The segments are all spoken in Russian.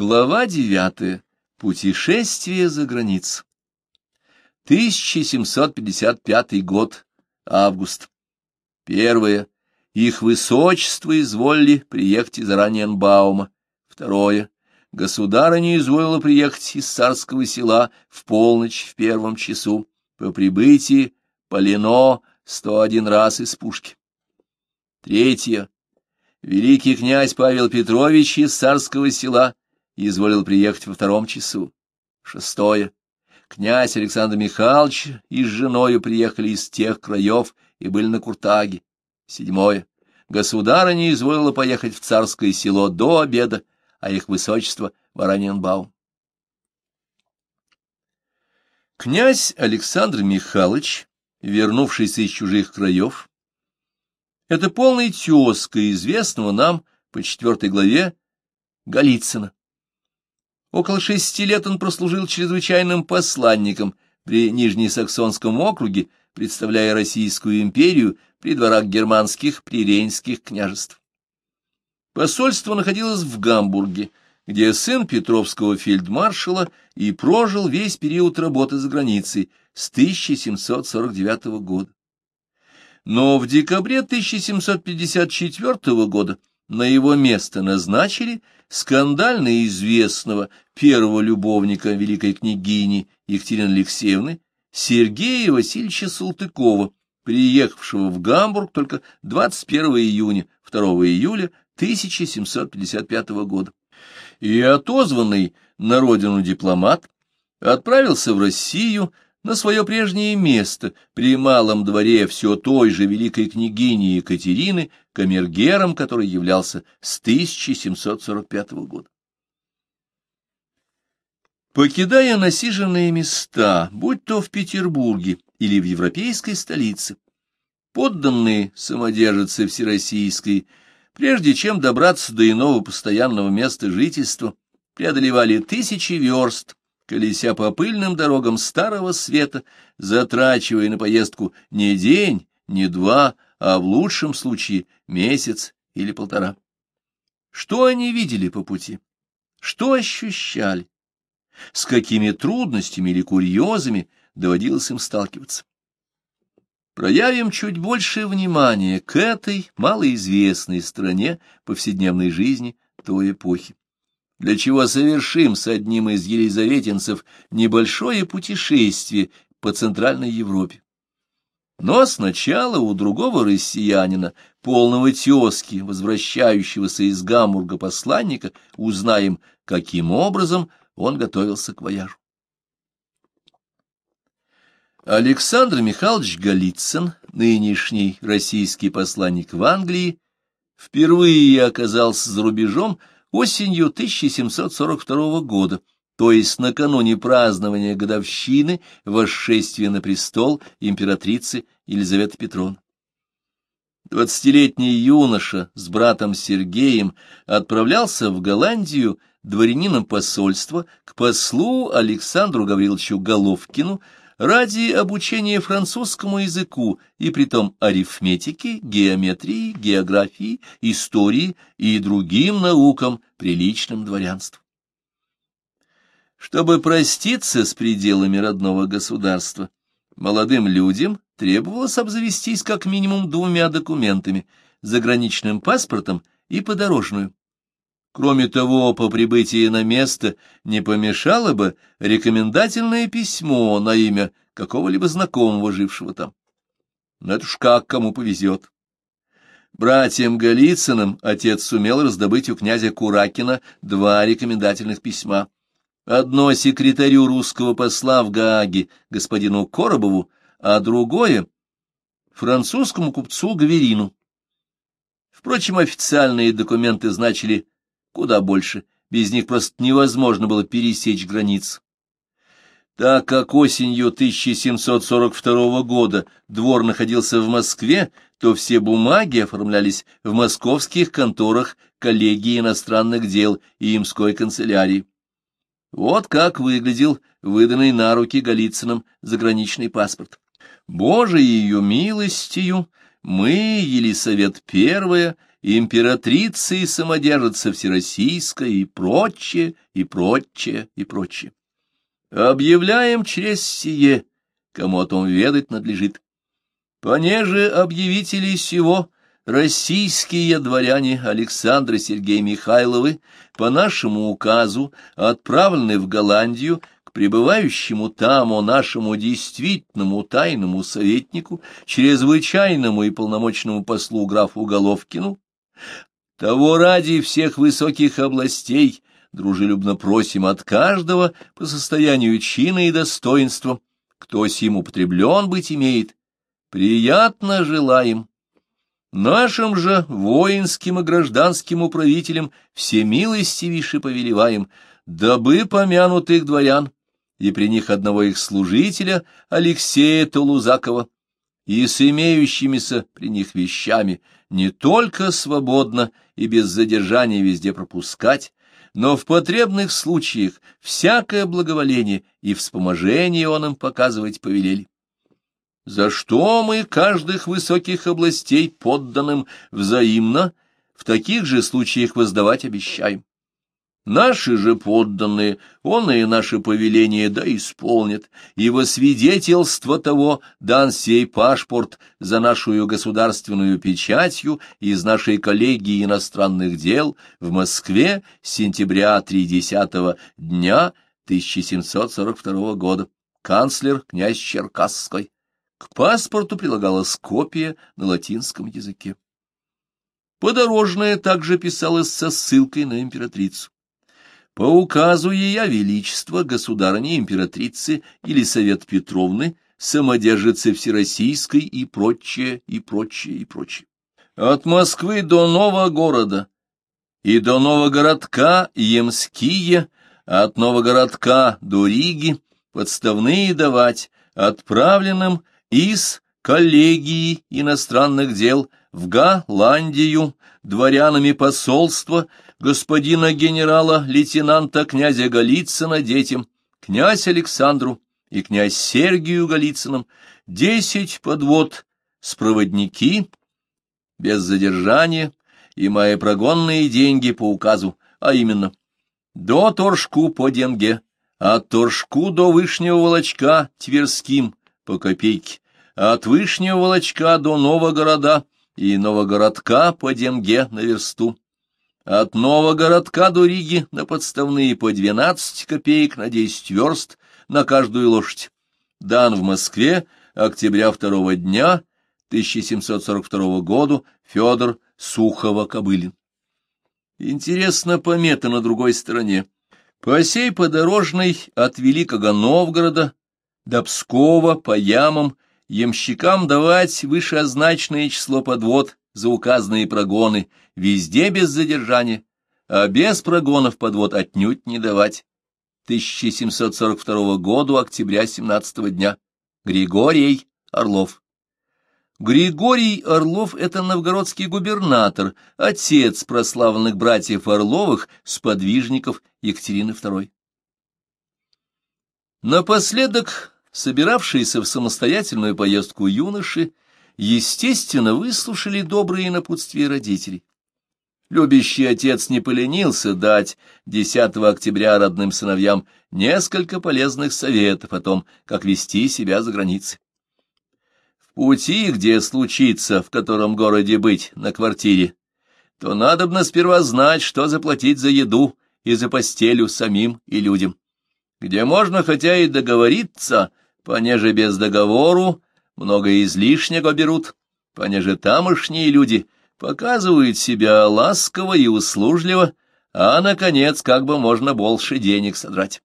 Глава девятая. Путешествие за границу. 1755 год. Август. Первое. Их высочество изволили приехать из Ораниенбаума. Второе. Государыня изволила приехать из царского села в полночь в первом часу. По прибытии сто один раз из пушки. Третье. Великий князь Павел Петрович из царского села изволил приехать во втором часу. Шестое. Князь Александр Михайлович и с женою приехали из тех краев и были на Куртаге. Седьмое. Государыня изволила поехать в царское село до обеда, а их высочество — Вороненбаум. Князь Александр Михайлович, вернувшийся из чужих краев, это полный тезка известного нам по четвертой главе Голицына. Около шести лет он прослужил чрезвычайным посланником при Нижнесаксонском округе, представляя Российскую империю при дворах германских прирейнских княжеств. Посольство находилось в Гамбурге, где сын Петровского фельдмаршала и прожил весь период работы за границей с 1749 года. Но в декабре 1754 года на его место назначили скандально известного первого любовника великой княгини Екатерины Алексеевны Сергея Васильевича Салтыкова, приехавшего в Гамбург только 21 июня, 2 июля 1755 года. И отозванный на родину дипломат отправился в Россию на свое прежнее место при малом дворе все той же великой княгини Екатерины, камергером, который являлся с 1745 года. Покидая насиженные места, будь то в Петербурге или в европейской столице, подданные самодержицы всероссийской, прежде чем добраться до иного постоянного места жительства, преодолевали тысячи верст, колеся по пыльным дорогам Старого Света, затрачивая на поездку не день, не два, а в лучшем случае месяц или полтора. Что они видели по пути? Что ощущали? С какими трудностями или курьезами доводилось им сталкиваться? Проявим чуть больше внимания к этой малоизвестной стране повседневной жизни той эпохи для чего совершим с одним из елизаветинцев небольшое путешествие по Центральной Европе. Но сначала у другого россиянина, полного тезки, возвращающегося из Гамбурга посланника, узнаем, каким образом он готовился к вояжу. Александр Михайлович Голицын, нынешний российский посланник в Англии, впервые оказался за рубежом осенью 1742 года, то есть накануне празднования годовщины восшествия на престол императрицы Елизаветы Петровны. Двадцатилетний юноша с братом Сергеем отправлялся в Голландию дворянином посольства к послу Александру Гавриловичу Головкину ради обучения французскому языку и притом арифметике, геометрии, географии, истории и другим наукам, приличным дворянству. Чтобы проститься с пределами родного государства, молодым людям требовалось обзавестись как минимум двумя документами – заграничным паспортом и подорожную. Кроме того, по прибытии на место не помешало бы рекомендательное письмо на имя какого-либо знакомого, жившего там. Но это уж как кому повезет. Братьям Голицыным отец сумел раздобыть у князя Куракина два рекомендательных письма. Одно секретарю русского посла в Гааге, господину Коробову, а другое — французскому купцу Гверину. Впрочем, официальные документы значили куда больше, без них просто невозможно было пересечь границ. Так как осенью 1742 года двор находился в Москве, то все бумаги оформлялись в московских конторах коллегии иностранных дел и имской канцелярии. Вот как выглядел выданный на руки Голицыным заграничный паспорт. Божией ее милостью мы, Елисавет I, императрица и самодержица всероссийская и прочее, и прочее, и прочее. Объявляем через сие, кому о том ведать надлежит. Понеже объявители сего российские дворяне Александра Сергея Михайловы по нашему указу отправлены в Голландию к пребывающему там о нашему действительному тайному советнику, чрезвычайному и полномочному послу графу Головкину, того ради всех высоких областей дружелюбно просим от каждого по состоянию чина и достоинства, кто сим употреблен быть имеет, приятно желаем. Нашим же воинским и гражданским управителям всемилостивейше повелеваем, дабы помянутых дворян, и при них одного их служителя, Алексея Толузакова, и с имеющимися при них вещами не только свободно и без задержания везде пропускать, но в потребных случаях всякое благоволение и вспоможение он им показывать повелели за что мы каждых высоких областей подданным взаимно в таких же случаях воздавать обещаем. Наши же подданные, он и наши повеления да исполнят, и во свидетельство того дан сей пашпорт за нашу государственную печатью из нашей коллегии иностранных дел в Москве сентября 30 дня 1742 года. Канцлер князь Черкасской. К паспорту прилагалась копия на латинском языке. Подорожная также писалась со ссылкой на императрицу. По указу Ея Величества, государыни императрицы или Совет Петровны, самодержицы Всероссийской и прочее, и прочее, и прочее. От Москвы до Нового города и до Новогородка Емские, от Новогородка до Риги подставные давать отправленным из коллегии иностранных дел в Голландию дворянами посольства господина генерала-лейтенанта князя Голицына детям, князь Александру и князь Сергию Голицыным, десять подвод с проводники, без задержания, и мои прогонные деньги по указу, а именно до Торжку по Денге, от Торжку до Вышнего Волочка Тверским по копейке, от Вышнего Волочка до Новогорода и Новогородка по Демге на версту, от Новогородка до Риги на подставные по двенадцать копеек на десять верст на каждую лошадь. Дан в Москве октября второго дня 1742 года Федор Сухова-Кобылин. Интересно помета на другой стороне. По сей подорожной от Великого Новгорода до Пскова по ямам ямщикам давать вышеозначенное число подвод за указанные прогоны, везде без задержания, а без прогонов подвод отнюдь не давать. 1742 году, октября 17 дня. Григорий Орлов. Григорий Орлов — это новгородский губернатор, отец прославленных братьев Орловых, сподвижников Екатерины II. Напоследок собиравшиеся в самостоятельную поездку юноши, естественно, выслушали добрые напутствия родителей. Любящий отец не поленился дать 10 октября родным сыновьям несколько полезных советов о том, как вести себя за границей. В пути, где случится, в котором городе быть, на квартире, то надобно сперва знать, что заплатить за еду и за постелю самим и людям. Где можно хотя и договориться, понеже без договору много излишнего берут, понеже тамошние люди показывают себя ласково и услужливо, а, наконец, как бы можно больше денег содрать.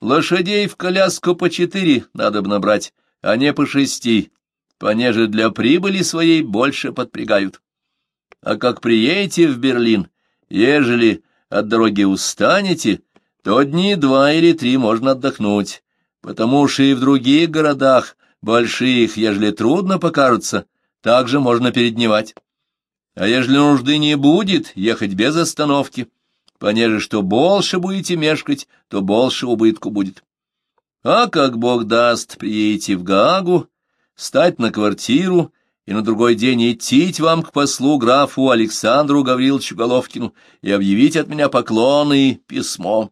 Лошадей в коляску по четыре надо бы набрать, а не по шести, понеже для прибыли своей больше подпрягают. А как приедете в Берлин, ежели от дороги устанете, то дни два или три можно отдохнуть, потому что и в других городах, больших, ежели трудно покажется, также можно передневать. А ежели нужды не будет, ехать без остановки, понеже что больше будете мешкать, то больше убытку будет. А как Бог даст, приедете в Гаагу, стать на квартиру и на другой день идти вам к послу графу Александру Гавриловичу Головкину и объявить от меня поклоны и письмо.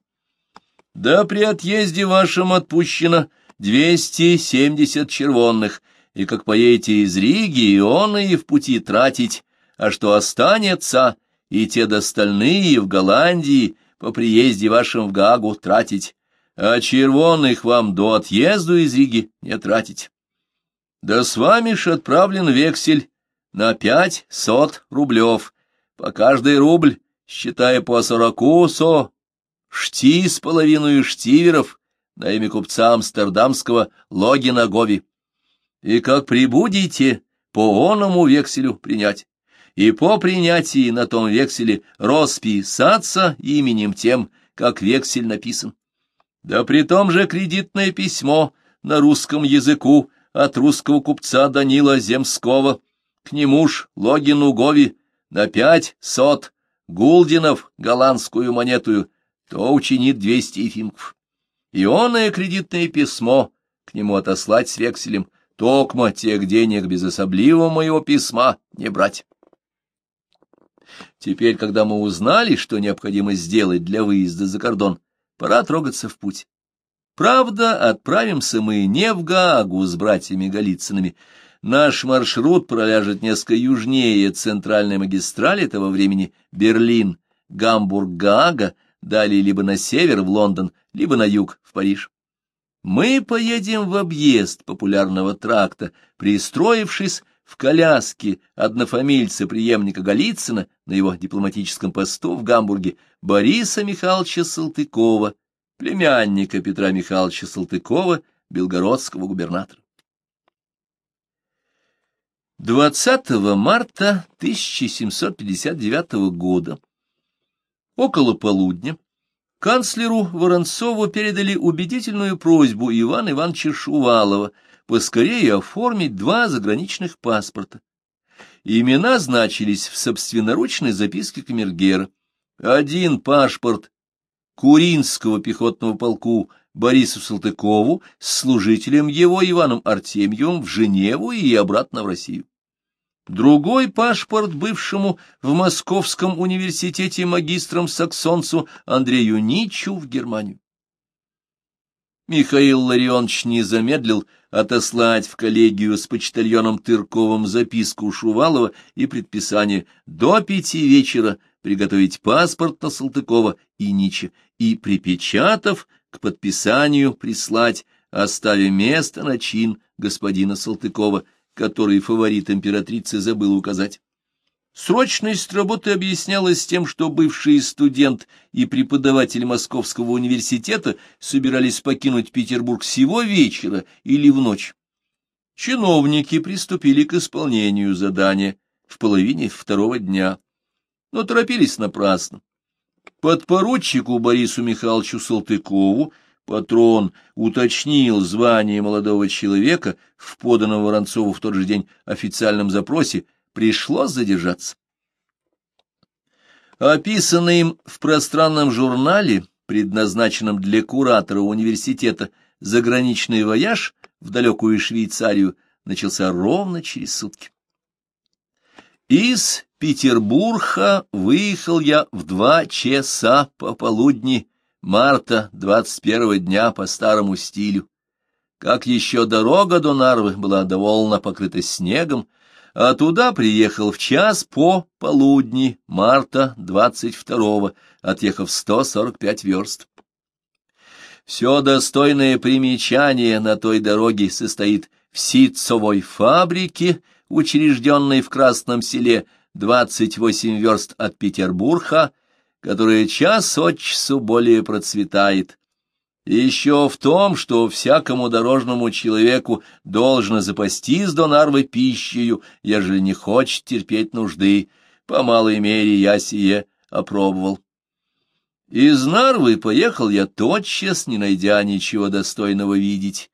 Да при отъезде вашем отпущено двести семьдесят червонных, и как поедете из Риги, он и в пути тратить, а что останется, и те достальные в Голландии по приезде вашем в Гагу тратить, а червонных вам до отъезду из Риги не тратить. Да с вами ж отправлен вексель на пять сот рублев, по каждый рубль, считая по сороку со, шти с половиной штиверов на имя купца амстердамского Логина Гови. И как прибудете, по оному векселю принять, и по принятии на том векселе расписаться именем тем, как вексель написан. Да при том же кредитное письмо на русском языку от русского купца Данила Земского, к нему ж Логину Гови на пять сот гулдинов голландскую монетую, то учинит двести финков. Ионное кредитное письмо к нему отослать с векселем, токмо тех денег без особливого моего письма не брать. Теперь, когда мы узнали, что необходимо сделать для выезда за кордон, пора трогаться в путь. Правда, отправимся мы не в Гаагу с братьями Голицынами. Наш маршрут проляжет несколько южнее центральной магистрали того времени Берлин, Гамбург, Гаага, далее либо на север в Лондон, либо на юг Париж. Мы поедем в объезд популярного тракта, пристроившись в коляске однофамильца преемника Голицына на его дипломатическом посту в Гамбурге Бориса Михайловича Салтыкова, племянника Петра Михайловича Салтыкова, белгородского губернатора. 20 марта 1759 года около полудня канцлеру Воронцову передали убедительную просьбу Ивана Ивановича Шувалова поскорее оформить два заграничных паспорта. Имена значились в собственноручной записке камергера. Один паспорт Куринского пехотного полку Борису Салтыкову с служителем его Иваном Артемьевым в Женеву и обратно в Россию. Другой паспорт бывшему в Московском университете магистром-саксонцу Андрею Ничу в Германию. Михаил Ларионович не замедлил отослать в коллегию с почтальоном Тырковым записку Шувалова и предписание до пяти вечера приготовить паспорт на Салтыкова и Нича и, припечатав, к подписанию прислать, оставя место на чин господина Салтыкова, который фаворит императрицы забыл указать. Срочность работы объяснялась тем, что бывший студент и преподаватель Московского университета собирались покинуть Петербург всего вечера или в ночь. Чиновники приступили к исполнению задания в половине второго дня но торопились напрасно. Подпоручику Борису Михайловичу Салтыкову патрон уточнил звание молодого человека в поданном Воронцову в тот же день официальном запросе, пришлось задержаться. Описанный им в пространном журнале, предназначенном для куратора университета, заграничный вояж в далекую Швейцарию начался ровно через сутки. Из Петербурга выехал я в два часа пополудни марта двадцать первого дня по старому стилю. Как еще дорога до Нарвы была довольно покрыта снегом, а туда приехал в час по полудни марта двадцать второго, отъехав сто сорок пять верст. Все достойное примечание на той дороге состоит в ситцевой фабрике, учрежденной в Красном селе, 28 верст от Петербурга, которая час от часу более процветает. И еще в том, что всякому дорожному человеку должно запастись до Нарвы пищею, ежели не хочет терпеть нужды. По малой мере я сие опробовал. Из Нарвы поехал я тотчас, не найдя ничего достойного видеть.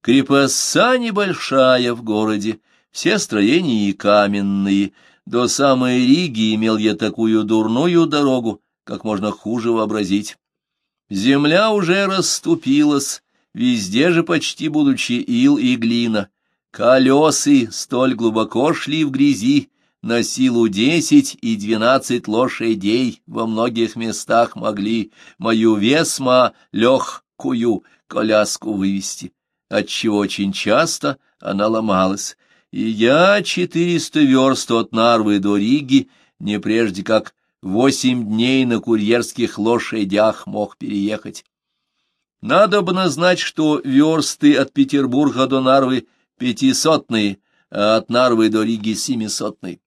Крепостца небольшая в городе, все строения и каменные — до самой Риги имел я такую дурную дорогу, как можно хуже вообразить. Земля уже расступилась, везде же почти будучи ил и глина. Колесы столь глубоко шли в грязи, на силу десять и двенадцать лошадей во многих местах могли мою весьма легкую коляску вывести, отчего очень часто она ломалась, и я четыреста верст от Нарвы до Риги, не прежде как восемь дней на курьерских лошадях мог переехать. Надо бы знать, что версты от Петербурга до Нарвы пятисотные, а от Нарвы до Риги семисотные.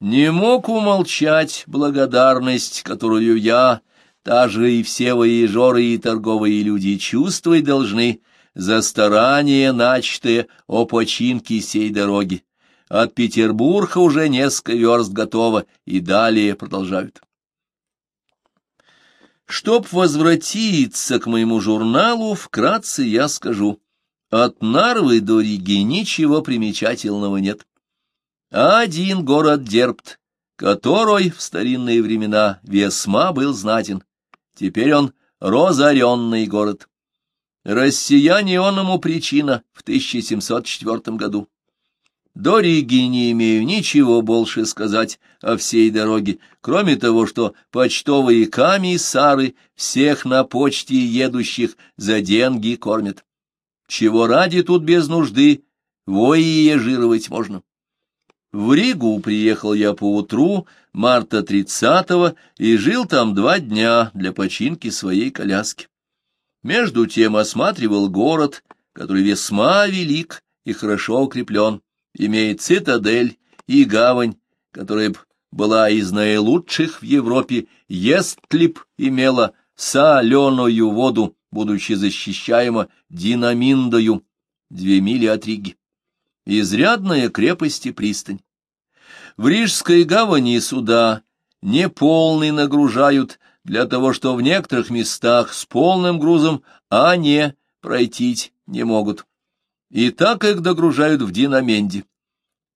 Не мог умолчать благодарность, которую я, та же и все воежоры и торговые люди чувствовать должны за старание, начатое о починке сей дороги. От Петербурга уже несколько верст готово, и далее продолжают. Чтоб возвратиться к моему журналу, вкратце я скажу. От Нарвы до Риги ничего примечательного нет. Один город Дербт, который в старинные времена весьма был знатен. Теперь он разоренный город. Россияне он ему причина в 1704 году. До Риги не имею ничего больше сказать о всей дороге, кроме того, что почтовые комиссары всех на почте едущих за деньги кормят. Чего ради тут без нужды, вои жировать можно. В Ригу приехал я поутру, марта тридцатого, и жил там два дня для починки своей коляски. Между тем осматривал город, который весьма велик и хорошо укреплен имеет цитадель и гавань, которая была из наилучших в Европе, если б имела соленую воду, будучи защищаема динаминдою, две мили от Риги. Изрядная крепость и пристань. В Рижской гавани суда неполный нагружают для того, что в некоторых местах с полным грузом, а не пройтить не могут и так их догружают в Динаменде.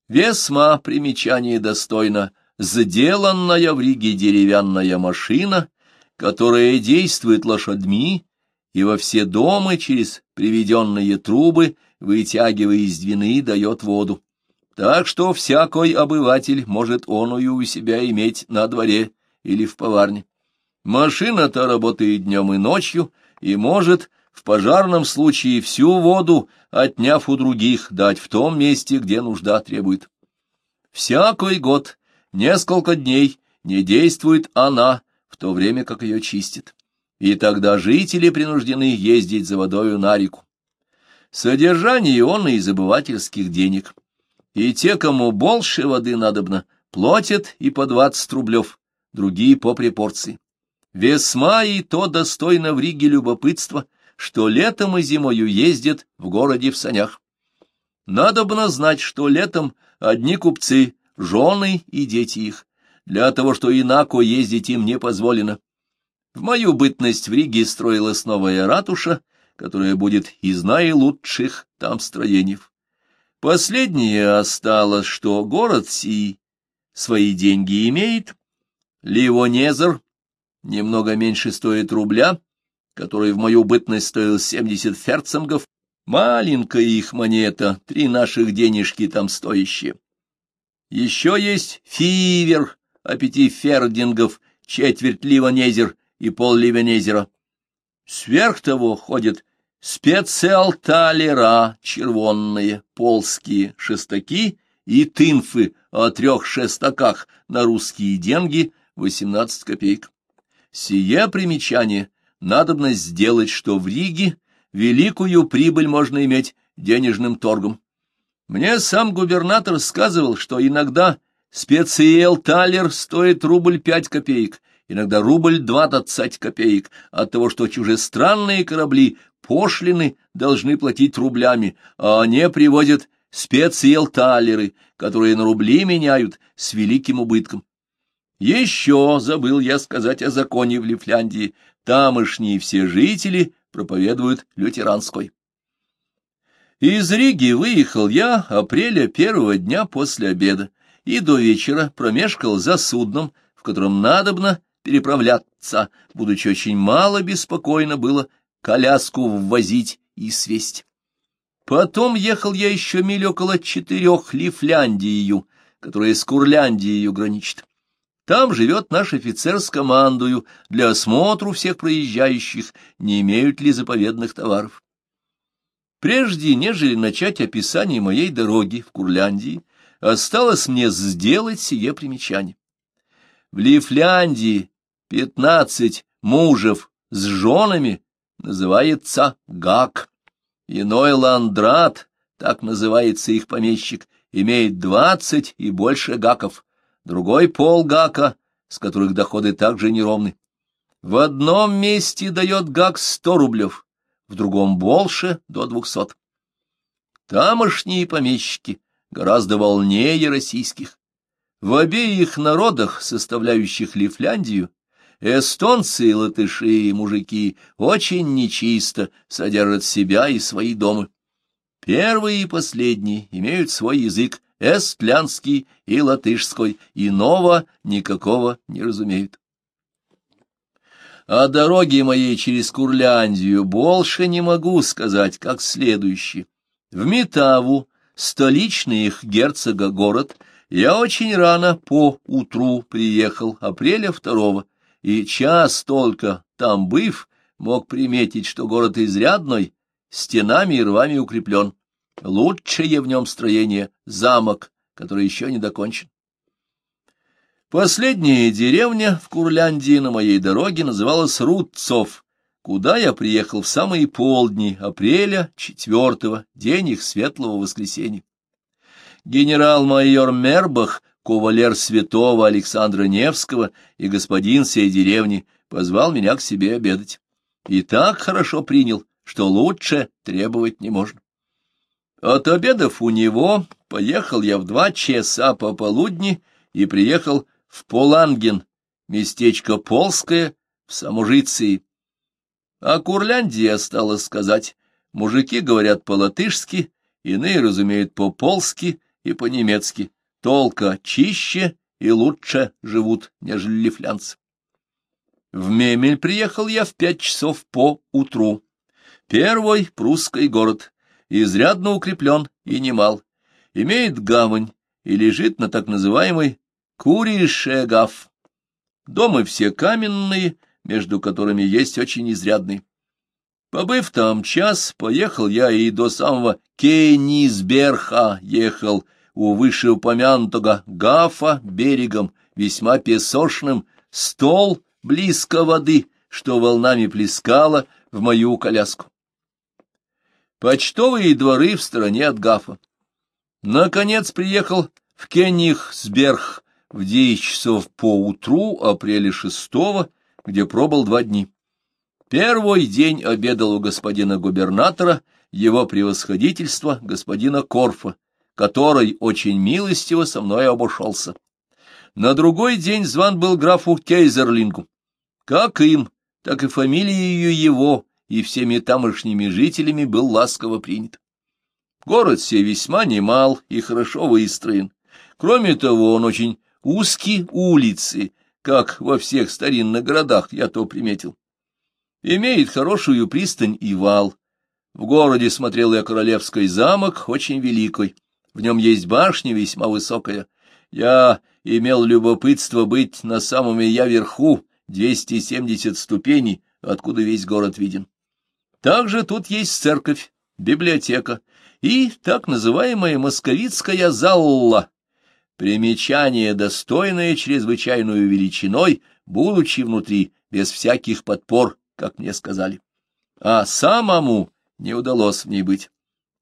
Весьма примечание достойно сделанная в Риге деревянная машина, которая действует лошадьми и во все дома через приведенные трубы, вытягивая из двины, дает воду. Так что всякой обыватель может оную у себя иметь на дворе или в поварне. Машина-то работает днем и ночью и может в пожарном случае всю воду, отняв у других, дать в том месте, где нужда требует. Всякий год, несколько дней, не действует она, в то время как ее чистит. И тогда жители принуждены ездить за водою на реку. Содержание он из обывательских денег. И те, кому больше воды надобно, платят и по двадцать рублев, другие по препорции. Весьма и то достойно в Риге любопытства — что летом и зимою ездят в городе в санях. Надо бы знать, что летом одни купцы, жены и дети их, для того, что инако ездить им не позволено. В мою бытность в Риге строилась новая ратуша, которая будет из наилучших там строений. Последнее осталось, что город сий свои деньги имеет, Ливонезер немного меньше стоит рубля, который в мою бытность стоил семьдесят ферценгов, маленькая их монета, три наших денежки там стоящие. Еще есть фивер о пяти фердингов, четверть ливанезер и пол ливанезера. Сверх того ходят специалталера червонные, полские шестаки и тынфы о трех шестаках на русские деньги восемнадцать копеек. Сие примечание — надобность сделать, что в Риге великую прибыль можно иметь денежным торгом. Мне сам губернатор сказывал, что иногда специал талер стоит рубль пять копеек, иногда рубль двадцать копеек, от того, что чужестранные корабли пошлины должны платить рублями, а они привозят специал талеры, которые на рубли меняют с великим убытком. Еще забыл я сказать о законе в Лифляндии — тамошние все жители проповедуют лютеранской. Из Риги выехал я апреля первого дня после обеда и до вечера промешкал за судном, в котором надобно переправляться, будучи очень мало беспокойно было коляску ввозить и свесть. Потом ехал я еще миль около четырех Лифляндию, которая с Курляндией граничит. Там живет наш офицер с командою для осмотру всех проезжающих, не имеют ли заповедных товаров. Прежде, нежели начать описание моей дороги в Курляндии, осталось мне сделать сие примечание. В Лифляндии пятнадцать мужев с женами называется Гак. Иной ландрат, так называется их помещик, имеет двадцать и больше гаков, другой пол гака, с которых доходы также неровны. В одном месте дает гак сто рублев, в другом больше до двухсот. Тамошние помещики гораздо волнее российских. В обеих народах, составляющих Лифляндию, эстонцы и латыши и мужики очень нечисто содержат себя и свои дома. Первые и последние имеют свой язык, эстлянский и латышской, иного никакого не разумеют. О дороге моей через Курляндию больше не могу сказать, как следующее. В Метаву, столичный их герцога город, я очень рано по утру приехал, апреля второго, и час только там быв, мог приметить, что город изрядной, стенами и рвами укреплен. Лучшее в нем строение — замок, который еще не докончен. Последняя деревня в Курляндии на моей дороге называлась Рудцов, куда я приехал в самые полдни апреля четвертого, день их светлого воскресенья. Генерал-майор Мербах, кавалер святого Александра Невского и господин сей деревни, позвал меня к себе обедать. И так хорошо принял, что лучше требовать не можно. От обедов у него поехал я в два часа пополудни и приехал в Поланген, местечко Полское, в Самужиции. О Курляндии осталось сказать. Мужики говорят по-латышски, иные разумеют по-полски и по-немецки. Толка чище и лучше живут, нежели лифлянцы. В Мемель приехал я в пять часов по утру. Первый прусский город, изрядно укреплен и немал, имеет гавань и лежит на так называемой Куришегав. Дома все каменные, между которыми есть очень изрядный. Побыв там час, поехал я и до самого Кенисберха ехал у вышеупомянутого Гафа берегом, весьма песочным, стол близко воды, что волнами плескало в мою коляску почтовые дворы в стороне от Гафа. Наконец приехал в Кенигсберг в девять часов по утру апреля шестого, где пробыл два дни. Первый день обедал у господина губернатора, его превосходительства, господина Корфа, который очень милостиво со мной обошелся. На другой день зван был графу Кейзерлингу. Как им, так и фамилией его и всеми тамошними жителями был ласково принят. Город сей весьма немал и хорошо выстроен. Кроме того, он очень узкий улицы, как во всех старинных городах, я то приметил. Имеет хорошую пристань и вал. В городе смотрел я Королевский замок, очень великий. В нем есть башня весьма высокая. Я имел любопытство быть на самом я верху, 270 ступеней, откуда весь город виден. Также тут есть церковь, библиотека и так называемая московицкая залла. Примечание, достойное чрезвычайную величиной, будучи внутри, без всяких подпор, как мне сказали. А самому не удалось в ней быть.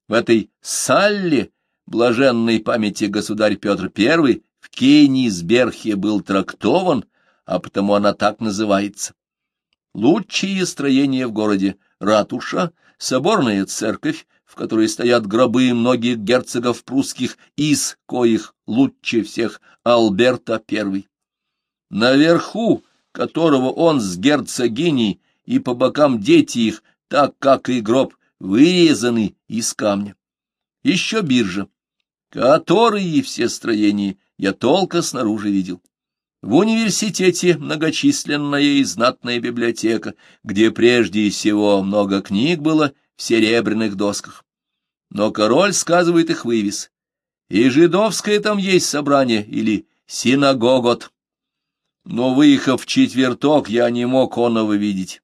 В этой салле блаженной памяти государь Петр I в Кенисберхе был трактован, а потому она так называется. Лучшие строения в городе — ратуша, соборная церковь, в которой стоят гробы многих герцогов прусских, из коих лучше всех Алберта I. Наверху, которого он с герцогиней, и по бокам дети их, так как и гроб, вырезаны из камня. Еще биржа, которые все строения я только снаружи видел. В университете многочисленная и знатная библиотека, где прежде всего много книг было в серебряных досках. но король сказывает их вывез. И жидовское там есть собрание, или синагогот. Но, выехав в четверток, я не мог оного видеть.